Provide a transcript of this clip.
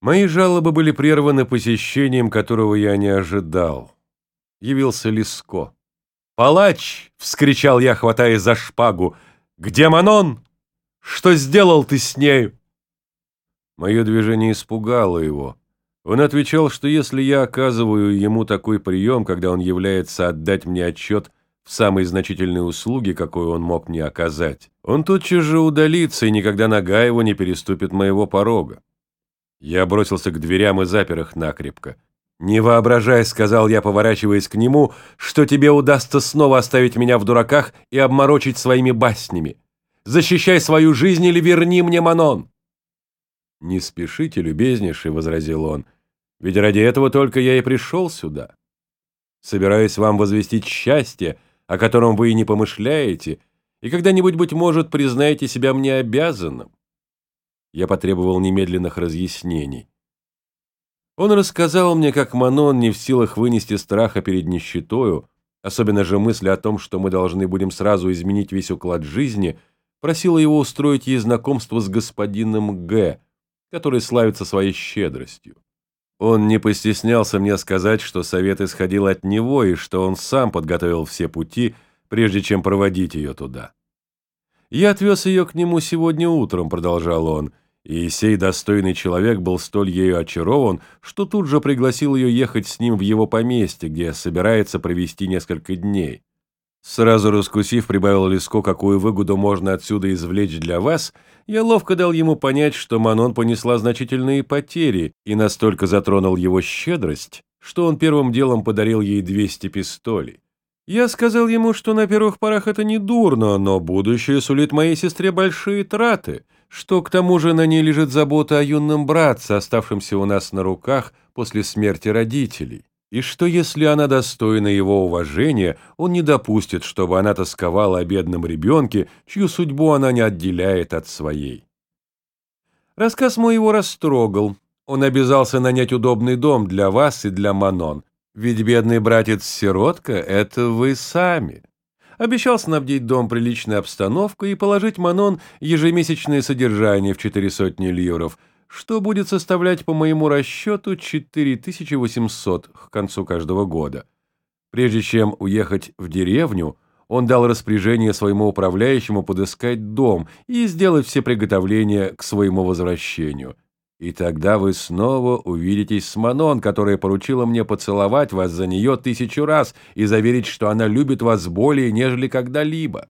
Мои жалобы были прерваны посещением, которого я не ожидал. Явился Лиско. «Палач!» — вскричал я, хватаясь за шпагу. «Где Манон? Что сделал ты с нею?» Мое движение испугало его. Он отвечал, что если я оказываю ему такой прием, когда он является отдать мне отчет в самой значительной услуге, какую он мог мне оказать, он тотчас же удалится, и никогда нога его не переступит моего порога. Я бросился к дверям и запер их накрепко. «Не воображай», — сказал я, поворачиваясь к нему, «что тебе удастся снова оставить меня в дураках и обморочить своими баснями. Защищай свою жизнь или верни мне Манон!» «Не спешите, любезнейший», — возразил он, «ведь ради этого только я и пришел сюда. Собираюсь вам возвестить счастье, о котором вы и не помышляете, и когда-нибудь, быть может, признаете себя мне обязанным. Я потребовал немедленных разъяснений. Он рассказал мне, как Манон не в силах вынести страха перед нищетою, особенно же мысли о том, что мы должны будем сразу изменить весь уклад жизни, просила его устроить ей знакомство с господином Г., который славится своей щедростью. Он не постеснялся мне сказать, что совет исходил от него и что он сам подготовил все пути, прежде чем проводить ее туда. «Я отвез ее к нему сегодня утром», — продолжал он, — и сей достойный человек был столь ею очарован, что тут же пригласил ее ехать с ним в его поместье, где собирается провести несколько дней. Сразу раскусив, прибавил Леско, какую выгоду можно отсюда извлечь для вас, я ловко дал ему понять, что Манон понесла значительные потери и настолько затронул его щедрость, что он первым делом подарил ей 200 пистолей. Я сказал ему, что на первых порах это не дурно, но будущее сулит моей сестре большие траты — что к тому же на ней лежит забота о юном братце, оставшемся у нас на руках после смерти родителей, и что если она достойна его уважения, он не допустит, чтобы она тосковала о бедном ребенке, чью судьбу она не отделяет от своей. Рассказ мой его растрогал. Он обязался нанять удобный дом для вас и для Манон, ведь бедный братец-сиротка — это вы сами обещал снабдить дом приличной обстановкой и положить Манон ежемесячное содержание в четыре сотни льюров, что будет составлять по моему расчету 4800 к концу каждого года. Прежде чем уехать в деревню, он дал распоряжение своему управляющему подыскать дом и сделать все приготовления к своему возвращению – и тогда вы снова увидитесь с Манон, которая поручила мне поцеловать вас за нее тысячу раз и заверить, что она любит вас более, нежели когда-либо.